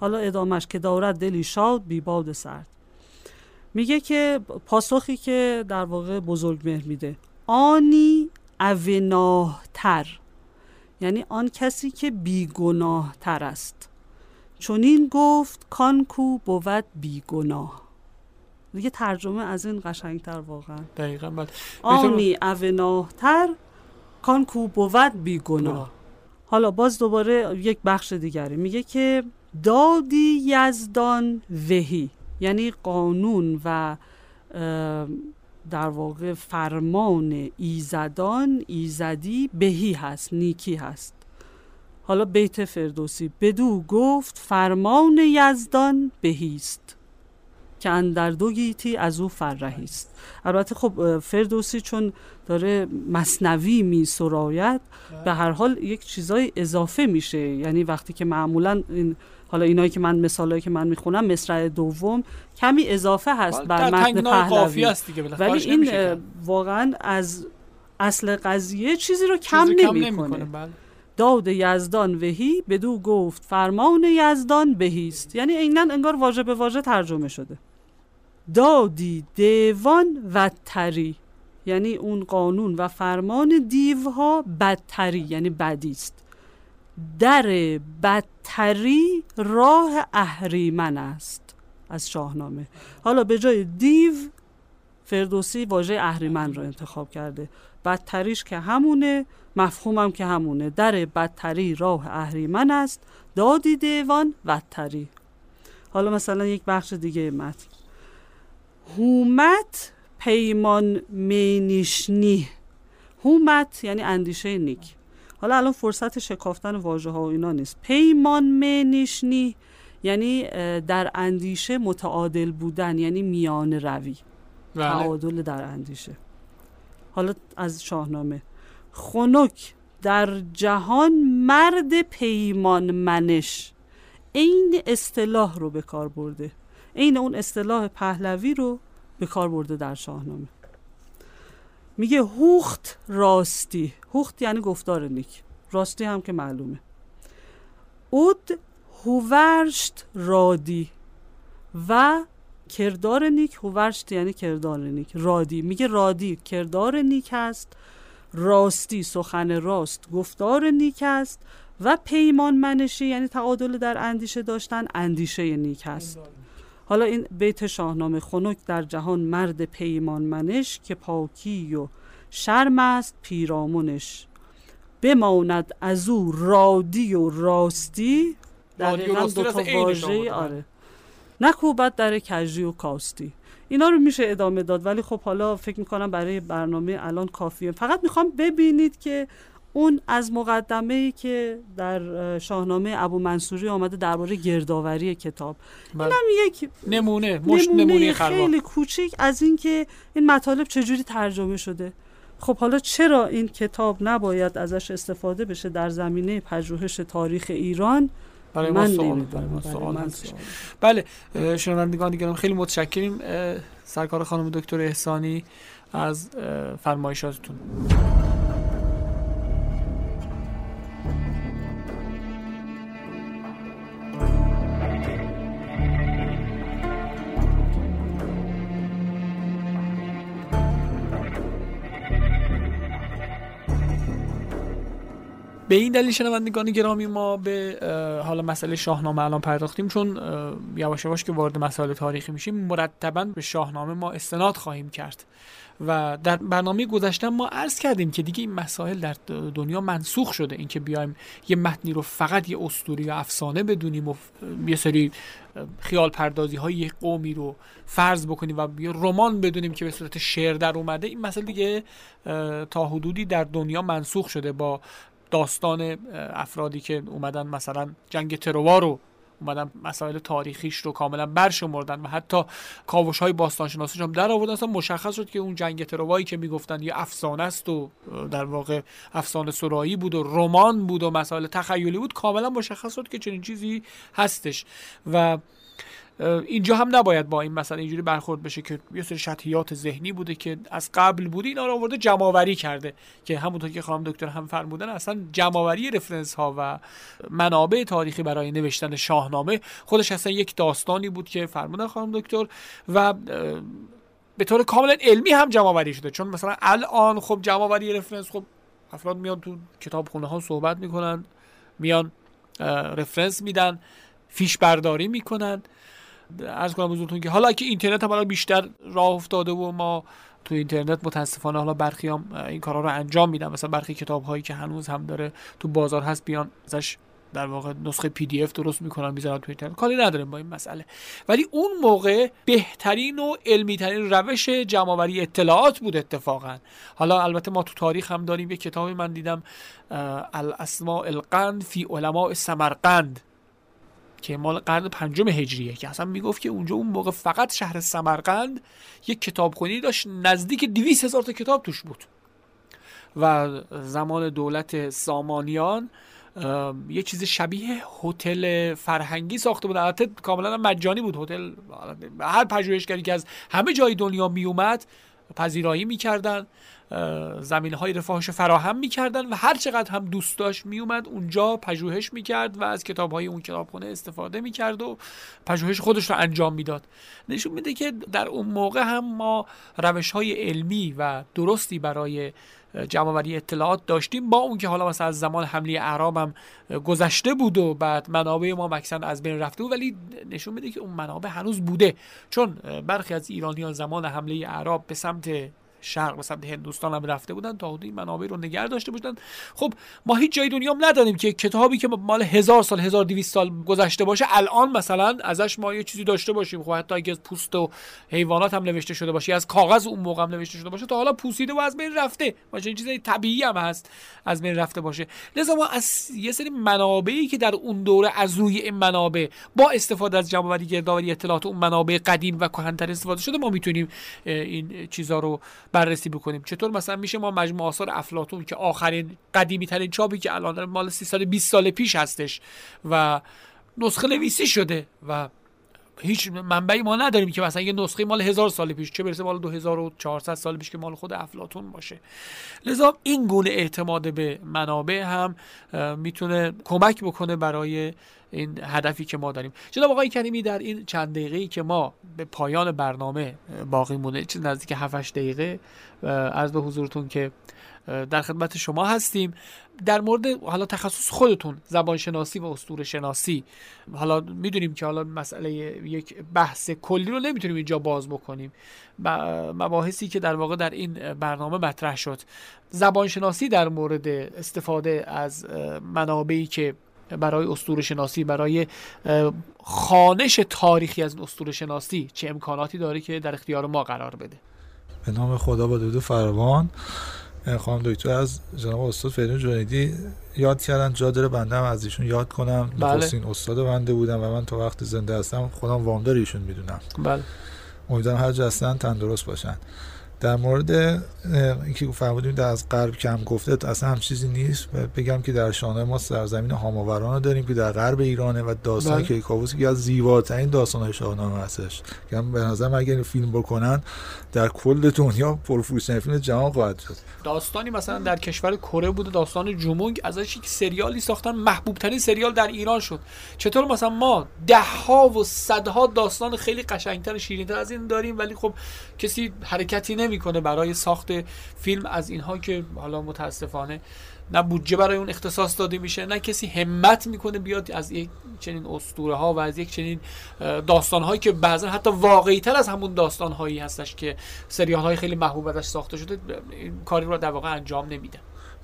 حالا ادامش که دارد دلی شاد بی باد سرد. میگه که پاسخی که در واقع بزرگمهر میده آنی اوناهتر یعنی آن کسی که بیگناه تر است. چون این گفت کانکو بود بیگناه. دیگه ترجمه از این قشنگتر واقعا. دقیقا بله. آنی اوناهتر کانکو بود بیگناه. حالا باز دوباره یک بخش دیگری. میگه که دادی یزدان وهی یعنی قانون و در واقع فرمان ایزدان ایزدی بهی هست نیکی هست. حالا بیت فردوسی بدو گفت فرمان یزدان بهیست که اندر دو گیتی از او فرهی است. البته خب فردوسی چون داره مصنوی می سراید به هر حال یک چیزای اضافه میشه. یعنی وقتی که معمولا این حالا اینایی که من مثالایی که من می‌خونم مصرع دوم کمی اضافه هست بر متن پهلوی. ولی این واقعا از اصل قضیه چیزی رو کم نمی‌کنه. بله. داد یزدان وهی بدو گفت فرمان یزدان بهیست. یعنی عینا انگار واژه به واژه ترجمه شده. دادی دیوان و تری. یعنی اون قانون و فرمان دیوها بدتری یعنی بدی است در بدتری راه اهریمن است از شاهنامه. حالا به جای دیو فردوسی واژه اهریمن رو انتخاب کرده. بدتریش که همونه مفهومم که همونه. در بدتری راه اهریمن است. دادی دیوان بدتری. حالا مثلا یک بخش دیگه متن. هومت پیمان مینیشنی هومت یعنی اندیشه نیک. حالا الان فرصت شکافتن واژه ها و اینا نیست. پیمان مینیشنی یعنی در اندیشه متعادل بودن یعنی میان روی. بله. تعادل در اندیشه. حالا از شاهنامه. خنک در جهان مرد پیمان منش. این اصطلاح رو به کار برده. عین اون اصطلاح پهلوی رو به کار برده در شاهنامه. میگه هوخت راستی. هوخت یعنی گفتار نیک. راستی هم که معلومه. اود هوورشت رادی و کردار نیک هوورشت یعنی کردار نیک. رادی. میگه رادی. کردار نیک است راستی سخن راست گفتار نیک است و پیمان منشی یعنی تعادل در اندیشه داشتن اندیشه نیک است. حالا این بیت شاهنامه خنک در جهان مرد پیمان منش که پاکی و شرم است پیرامونش. بماند از او رادی و راستی دقیقا دو تا واژه آره. نکوبت در کجی و کاستی. اینا رو میشه ادامه داد ولی خب حالا فکر می‌کنم برای برنامه الان کافیه. فقط می‌خوام ببینید که اون از مقدمه ای که در شاهنامه ابو منصوری آمده درباره گردآوری کتاب. بله. اینم یک نمونه مش نمونه, خیلی کوچیک از اینکه این مطالب چجوری ترجمه شده. خب حالا چرا این کتاب نباید ازش استفاده بشه در زمینه پژوهش تاریخ ایران؟ برای ما سوال بله شنوندگان دیگران خیلی متشکریم. سرکار خانم دکتر احسانی از فرمایشاتتون. به این دلیل شنوندگان گرامی ما به حالا مسئله شاهنامه الان پرداختیم چون یواش یواش که وارد مسائل تاریخی میشیم مرتبا به شاهنامه ما استناد خواهیم کرد. و در برنامه گذشته ما عرض کردیم که دیگه این مسائل در دنیا منسوخ شده. اینکه بیایم یه متنی رو فقط یه اسطوره یا افسانه بدونیم و یه سری خیال پردازی های یک قومی رو فرض بکنیم و یه رمان بدونیم که به صورت شعر در اومده این مسئله دیگه تا حدودی در دنیا منسوخ شده با داستان افرادی که اومدن مثلا جنگ تروا رو اومدن مسائل تاریخیش رو کاملا برشمردن و حتی کاوش های باستانشناسیش هم در آوردن اصلا مشخص شد که اون جنگ تروایی که می‌گفتن یه افسانه است و در واقع افسانه سرایی بود و رمان بود و مسائل تخیلی بود کاملا مشخص شد که چنین چیزی هستش. و اینجا هم نباید با این مثلا اینجوری برخورد بشه که یه سری شطحیات ذهنی بوده که از قبل بوده اینا رو آورده جمعآوری کرده که همونطور که خانم دکتر هم فرمودن اصلا جمعآوری رفرنس ها و منابع تاریخی برای نوشتن شاهنامه خودش اصلا یک داستانی بود که فرمودن خانم دکتر و به طور کاملا علمی هم جمعآوری شده. چون مثلا الان خب جمعآوری رفرنس خب افراد میان تو کتابخونه ها صحبت می‌کنن میان رفرنس میدن فیش برداری می‌کنن. از کنم حضورتون که حالا که اینترنت هم بیشتر راه افتاده و ما تو اینترنت متاسفانه حالا برخی هم این کارا رو انجام میدن. مثلا برخی کتاب هایی که هنوز هم داره تو بازار هست بیان ازش در واقع نسخه پی دی اف درست می‌کنن می‌ذارن تو اینترنت. کاری نداریم با این مسئله. ولی اون موقع بهترین و علمی ترین روش جمعآوری اطلاعات بود اتفاقا. حالا البته ما تو تاریخ هم داریم. یه کتابی من دیدم الاسماء القند فی علماء سمرقند. که مال قرن پنجم هجریه که اصلا می‌گفت که اونجا اون موقع فقط شهر سمرقند یک کتابخونی داشت نزدیک 200 هزار تا کتاب توش بود. و زمان دولت سامانیان یه چیز شبیه هتل فرهنگی ساخته بود. البته کاملا مجانی بود. هتل هر پژوهشگری که از همه جای دنیا میومد پذیرایی می‌کردن زمین های رفاهش فراهم می‌کردن و هر چقدر هم دوست داشت میومد اونجا پژوهش می‌کرد و از کتاب های اون کتابخونه استفاده می‌کرد و پژوهش خودش رو انجام می‌داد. نشون میده که در اون موقع هم ما روش های علمی و درستی برای جمعوری اطلاعات داشتیم. با اون که حالا مثلا از زمان حمله اعراب هم گذشته بود و بعد منابع ما مکسن از بین رفته بود ولی نشون میده که اون منابع هنوز بوده. چون برخی از ایرانیان زمان حمله اعراب به سمت شرق به سمت هندوستان هم رفته بودن تا حدودی منابع رو نگه داشته بودن خب ما هیچ جای دنیا هم ندانیم که کتابی که مال هزار سال 1200 سال گذشته باشه الان مثلا ازش ما یه چیزی داشته باشیم. خب حتی اگه از پوست و حیوانات هم نوشته شده باشه از کاغذ اون موقع هم نوشته شده باشه تا حالا پوسیده و از بین رفته. باشه این چیز طبیعی هم هست از بین رفته باشه. لذا ما از یه سری منابعی که در اون دوره از روی این منابع با استفاده از جمع گردآوری اطلاعات اون منابع قدیم و کهن‌تر استفاده شده ما می‌تونیم این چیزها رو بررسی بکنیم. چطور مثلا میشه ما مجموع آثار افلاطون که آخرین قدیمی ترین چاپی که الان مال 320 سال پیش هستش و نسخه نویسی شده و هیچ منبعی ما نداریم که مثلا یه نسخه مال هزار سال پیش چه برسه مال 2400 سال پیش که مال خود افلاتون باشه. لذا این گونه اعتماد به منابع هم می‌تونه کمک بکنه برای این هدفی که ما داریم. جناب آقای کریمی در این چند دقیقه‌ای که ما به پایان برنامه باقی مونده چیز نزدیک 7 دقیقه از به حضورتون که در خدمت شما هستیم. در مورد حالا تخصص خودتون زبان شناسی و اسطوره شناسی حالا می‌دونیم که حالا مسئله یک بحث کلی رو نمی‌تونیم اینجا باز بکنیم. مباحثی که در واقع در این برنامه مطرح شد. زبان شناسی در مورد استفاده از منابعی که برای اسطوره شناسی برای خانش تاریخی از اسطوره شناسی چه امکاناتی داره که در اختیار ما قرار بده؟ به نام خدا با دود فروان خانم دکتر از جناب استاد فریدون جنیدی یاد کردن جا داره بنده هم از ایشون یاد کنم. بله. استاد بنده بودم و من تا وقت زنده هستم خودم وامدار ایشون می‌دونم. بله. امیدوارم هر جا هستن تندرست باشن. در مورد اینکه فرمودیم در از غرب کم گفته اصلا هم چیزی نیست بگم که در شانه ما سرزمین هاماوران رو داریم که در غرب ایرانه و داستان بله. کیکاووس که از زیباترین داستان شاهنامه هستش. که به نظر اگر فیلم بکنن در کل دنیا پرفروشترین فیلم جهان خواهد شد. داستانی مثلا در کشور کره بوده داستان جومونگ ازش یک سریالی ساختن محبوب ترین سریال در ایران شد. چطور مثلا ما ده ها و صدها داستان خیلی قشنگتر شیرینتر از این داریم ولی خب کسی حرکتی نمی‌کنه برای ساخت فیلم از اینها که حالا متاسفانه نه بودجه برای اون اختصاص داده میشه نه کسی همت می‌کنه بیاد از یک چنین اسطوره ها و از یک چنین داستان هایی که بعضا حتی واقعی تر از همون داستان هایی هستش که سریال های خیلی محبوب ازش ساخته شده این کاری رو در واقع انجام نمیده.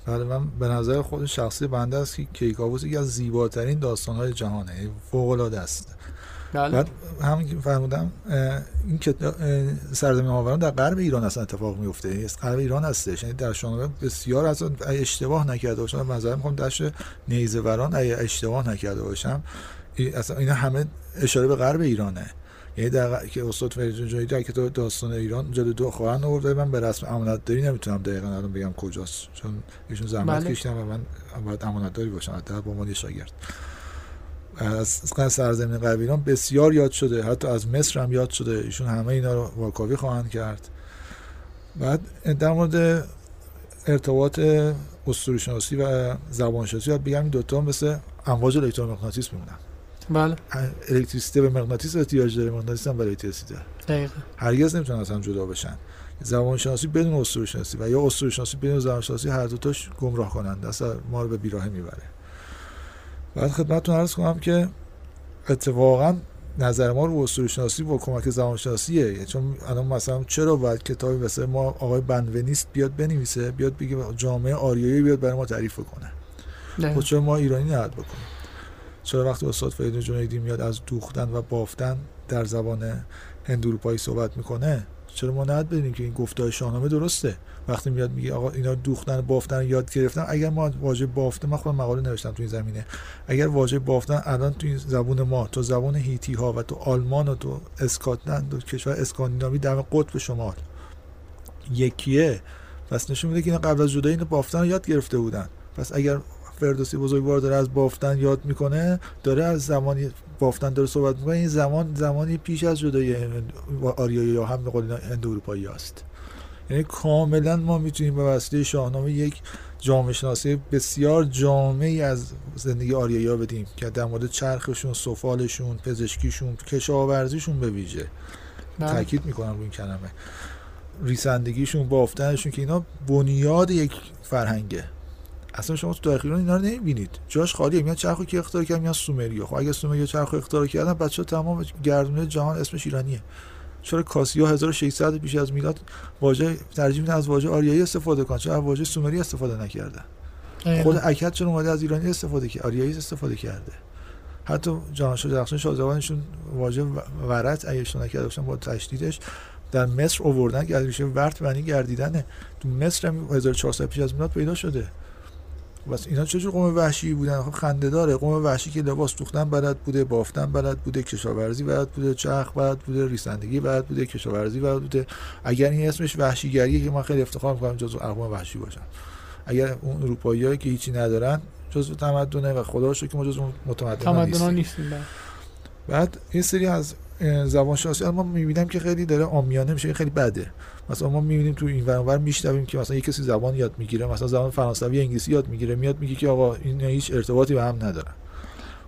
بله من به نظر خود شخصی بنده است که کیکاووس یکی از زیباترین داستان های جهانه فوق العاده است. بله. بعد همین که فرمودم این که سرزمین هاوران در غرب ایران اصلا اتفاق میفته غرب ایران هستش یعنی در شانه بسیار از اشتباه نکرده باشم نظر می‌خوام دشت نیزوران اگه اشتباه نکرده باشم اصلا اینا همه اشاره به غرب ایرانه یعنی در که استاد فریدون جایی در کتاب داستان ایران جلو دو خواهن آورده من به رسم امانت داری نمی‌تونم دقیقا الان بگم کجاست چون ایشون زحمت بله. کشیدن و من باید امانت داری باشم در به عنوان شاگرد از سرزمین غرب ایران بسیار یاد شده. حتی از مصر هم یاد شده. ایشون همه اینا رو واکاوی خواهند کرد. بعد در مورد ارتباط اسطوره شناسی و زبان شناسی باید بگم این دوتا مثل امواج الکترومغناطیس میمونن. بله. الکتریسیته به مغناطیس احتیاج داره. مغناطیس هم به الکتریسیته دقیقاً. هرگز نمی‌تونن از هم جدا بشن. زبان شناسی بدون اسطوره شناسی و یا اسطوره شناسی بدون زبان شناسی هر دو تاش گمراه کننده است ما رو به بیراهه می‌بره. بعد خدمتتون عرض کنم که اتفاقا نظر ما رو اسطوره شناسی با کمک زبان شناسیه یعنی چون الان مثلا چرا باید کتابی مثل ما آقای بنونیست بیاد بنویسه بیاد بگه جامعه آریایی بیاد برای ما تعریف کنه خب چرا ما ایرانی نهاد بکنیم؟ چرا وقتی استاد فرید جنیدی میاد از دوختن و بافتن در زبان هند اروپایی صحبت می‌کنه چرا ما نهاد بدیم که این گفتار شاهنامه درسته؟ وقتی میاد میگه آقا اینا دوختن بافتن یاد گرفتن اگر ما واژه بافته من خودم مقاله نوشتم تو این زمینه. اگر واژه بافتن الان تو این زبون ما تو زبان هیتی ها و تو آلمان و تو اسکاتلند و کشور اسکاندیناوی در قطب شمال. یکیه. پس نشون میده که اینا قبل از جدایی اینو بافتن یاد گرفته بودن. پس اگر فردوسی بزرگوار داره از بافتن یاد می‌کنه داره از زمانی بافتن داره صحبت می‌کنه این زمان زمانی پیش از جدایی آریایی یا هم به قول هند اروپایی است یعنی کاملا ما می‌تونیم به وسیله شاهنامه یک جامعه شناسی بسیار جامعی از زندگی آریایی بدیم که در مورد چرخشون، سفالشون، پزشکیشون، کشاورزیشون به ویژه بله. تاکید می‌کنم روی این کلمه. ریسندگیشون بافتنشون که اینا بنیاد یک فرهنگه. اصلا شما تو تاریخ ایران اینا رو نمی‌بینید. جاش خالیه. میاد چرخو که اختراع کردن میاد سومریا خب اگه سومریا چرخو اختراع کردن بچه تمام گردونه جهان اسمش ایرانیه. چرا کاسیا 1600 پیش از میلاد واژه ترجمه میدن از واژه آریایی استفاده کن چرا از واژه سومری استفاده نکردن خود اکد چون اومده از ایرانی استفاده کرد. آریایی استفاده کرده. حتی جهان شاه درخشان شاهزادانشون واژه ورت اگه اشتباه نکرده باشم با تشدیدش در مصر آوردن که از ریشه ورت معنی گردیدنه. تو مصر هم 1400 پیش از میلاد پیدا شده. بس اینا چجور قوم وحشی بودن؟ خب خنده داره. قوم وحشی که لباس دوختن بلد بوده بافتن بلد بوده کشاورزی بلد بوده چرخ بلد بوده ریسندگی بلد بوده کشاورزی بلد بوده. اگر این اسمش وحشیگریه که من خیلی افتخار می‌کنم جزو اقوام وحشی باشم اگر اون اروپاییایی که هیچی ندارن جزو تمدنه و خدا که ما جزو متمدن تمدن نیستیم. نیستیم بله. بعد این سری از زبان شناسی. ما می‌بینیم که خیلی داره آمیانه میشه خیلی بده. مثلا ما می‌بینیم تو این ور میشنویم که مثلا یه کسی زبان یاد می‌گیره مثلا زبان فرانسوی یا انگلیسی یاد می‌گیره میاد میگه که آقا این هیچ ارتباطی به هم ندارن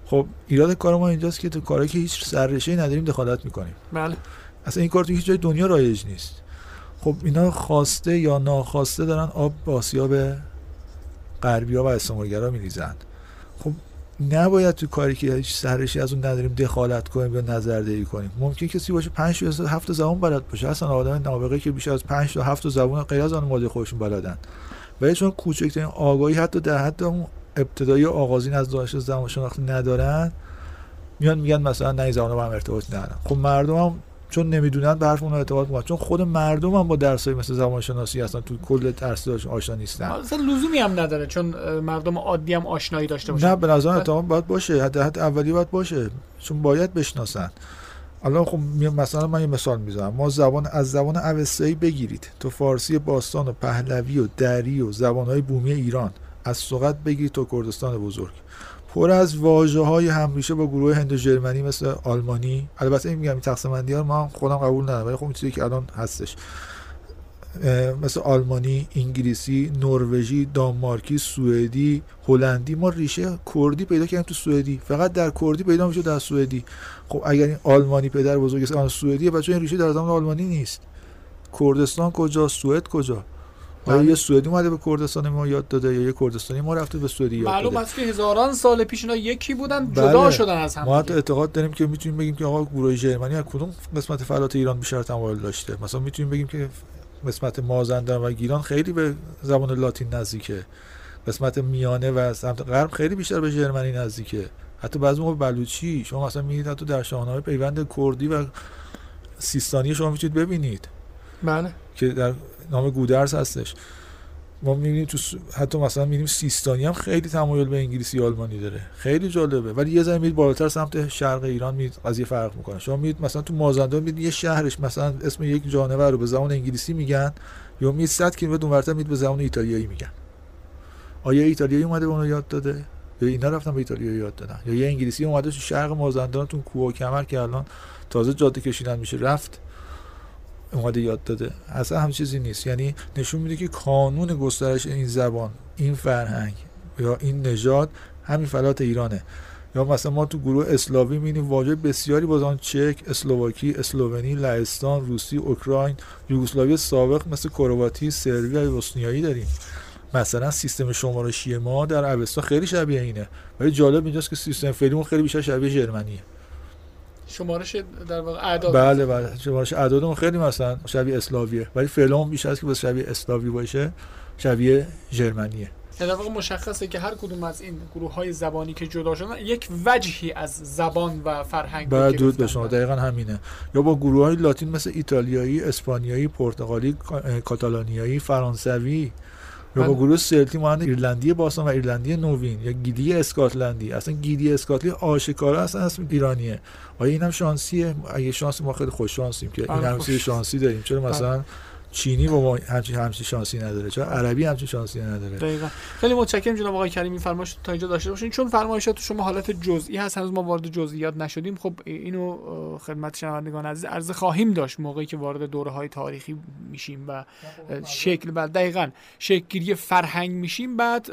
خب ایراد کار ما اینجاست که تو کاری که هیچ سررشته نداریم دخالت می‌کنیم. بله. اصلا این کار تو هیچ جای دنیا رایج نیست. خب اینا خواسته یا ناخواسته دارن آب به آسیاب غربیا و استعمارگرا میریزن. خب نباید تو کاری که هیچ سرشی از اون نداریم دخالت کنیم یا نظردهی کنیم. ممکن کسی باشه 5 تا 7 زبان بلد باشه. اصلا آدم نابغه که بیشتر از 5 تا 7 زبان غیر از آن ماده خودشون بلدن. ولی چون کوچکترین آگاهی حتی در حد اون ابتدایی آغازین از دانش زبان شناختی ندارن میان میگن مثلا نه زبان با هم ارتباط ندارن خب مردم هم چون نمی‌دونن به حرف اون ارتباط می‌کنن. چون خود مردم هم با درسای مثل زبان شناسی اصلا تو کل درساشون آشنا نیستن. اصلا لزومی هم نداره. چون مردم عادی هم آشنایی داشته باشن. نه به نظر اتهام باید باشه. حتی حتی اولی باید باشه. چون باید بشناسن. الان خب مثلا من یه مثال می‌زنم. ما زبان از زبان اوستایی بگیرید. تو فارسی باستان و پهلوی و دری و زبانهای بومی ایران. از سقط بگیرید تا کردستان بزرگ. پر از واژه های همریشه با گروه هند و ژرمنی مثل آلمانی. البته این میگم این تقسیم بندی ها خودم قبول ندارم ولی خب این چیزی که الان هستش. مثل آلمانی، انگلیسی، نروژی، دانمارکی، سوئدی، هلندی. ما ریشه کردی پیدا کردیم تو سوئدی. فقط در کردی پیدا میشه در سوئدی. خب اگر این آلمانی پدر بزرگ آن سوئدیه بچه این ریشه در زمان آلمانی نیست. کردستان کجا؟ سوئد کجا؟ آیا بله. یه سوئدی اومده به کردستان ما یاد داده یا یه کردستانی ما رفته به سوئدی یاد معلوم است که هزاران سال پیش اینا یکی بودن بله. جدا شدن از هم ما حتی. اعتقاد داریم که می‌تونیم بگیم که آقا گروه ژرمنی از کدوم قسمت فلات ایران بیشتر تمایل داشته مثلا می‌تونیم بگیم که قسمت مازندران و گیلان خیلی به زبان لاتین نزدیکه قسمت میانه و سمت غرب خیلی بیشتر به ژرمنی نزدیکه حتی بعضی موقع بلوچی شما مثلا میگید حتی در شاهنامه پیوند کردی و سیستانی شما می‌تونید ببینید بله که در نام گودرز هستش. ما می‌بینیم تو س- حتی مثلا می‌بینیم سیستانی هم خیلی تمایل به انگلیسی آلمانی داره. خیلی جالبه. ولی یه میرید بالاتر سمت شرق ایران میرید قضیه فرق می‌کنه. شما میرید مثلا تو مازندران میرید یه شهرش مثلا اسم یک جانور رو به زبان انگلیسی میگن یا میرید 100 کیلومتر اونورتر میرید به زبان ایتالیایی میگن. آیا ایتالیایی اومده به اونو یاد داده؟ یا اینا رفتن به ایتالیایی یاد دادن؟ یا یه انگلیسی اومده تو شرق مازندران تو کوه کمر که الان تازه جاده کشیدن میشه رفت اومده یاد داده. اصلا هم چیزی نیست. یعنی نشون میده که کانون گسترش این زبان این فرهنگ یا این نژاد همین فلات ایرانه. یا مثلا ما تو گروه اسلاوی می‌بینیم واژه بسیاری با زبان چک، اسلوواکی، اسلوونی، لهستان، روسی، اوکراین، یوگسلاوی سابق مثل کرواتی، سربی و بوسنیایی داریم. مثلا سیستم شمارشی ما در اوستا خیلی شبیه اینه. ولی جالب اینجاست که سیستم فعلیمون خیلی بیشتر شبیه ژرمنیه شمارش در واقع اعداد. بله بله. شمارش اعدادمون خیلی مثلا شبیه اسلاویه. ولی فعلمون بیشتر از که بس شبیه اسلاوی باشه شبیه ژرمنیه در واقع مشخصه که هر کدوم از این گروه های زبانی که جدا شدن یک وجهی از زبان و فرهنگ بعد دود به شما. دقیقا همینه. یا با گروه های لاتین مثل ایتالیایی اسپانیایی پرتغالی کاتالانیایی فرانسوی گروه سلتی مانند ایرلندی باستان و ایرلندی نوین یا گیدی اسکاتلندی. اصلا گیدی اسکاتلی آشکارا اصلا اسم ایرانیه. آیا اینم شانسیه؟ اگه شانس ما خیلی خوش شانسیم که این هم شانسی داریم. چرا مثلا چینی با ما همچین همچین شانسی نداره. چون عربی همچین شانسی نداره. دقیقاً. خیلی متشکرم جناب آقای کریمی. فرمایش تا اینجا داشته باشین. چون فرمایشات شما حالت جزئی هست هنوز ما وارد جزئیات نشدیم. خب اینو خدمت شنوندگان عزیز عرض خواهیم داشت موقعی که وارد دوره های تاریخی میشیم و شکل بعد دقیقاً شکل فرهنگ میشیم. بعد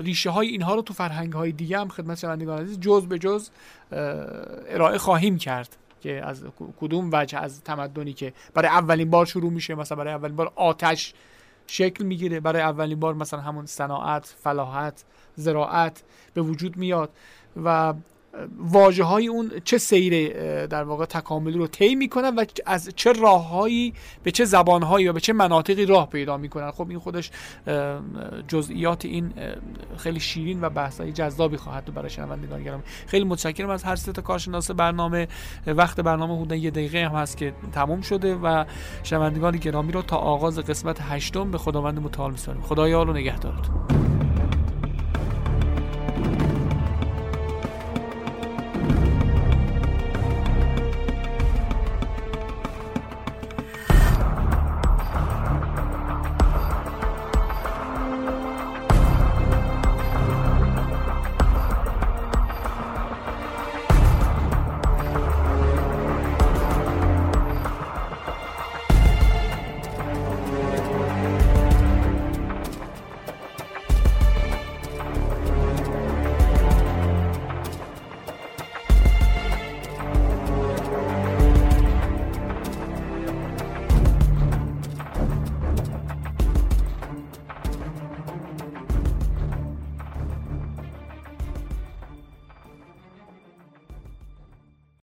ریشه های اینها رو تو فرهنگ های دیگه هم خدمت شنوندگان عزیز جز به جز ارائه خواهیم کرد. که از کدوم وجه از تمدنی که برای اولین بار شروع میشه مثلا برای اولین بار آتش شکل می‌گیره برای اولین بار مثلا همون صناعت فلاحت زراعت به وجود میاد و واجه های اون چه سیر در واقع تکاملی رو طی می‌کنن و از چه راههایی به چه زبانهایی و به چه مناطقی راه پیدا می‌کنن. خب این خودش جزئیات این خیلی شیرین و بحثای جذابی خواهد برای شنوندگان گرامی خیلی متشکرم از هر سه تا کارشناس برنامه. وقت برنامه حدود یه دقیقه هم هست که تموم شده و شنوندگان گرامی رو تا آغاز قسمت هشتم به خداوند متعال میسپاریم. خدایا رو نگهدارتون.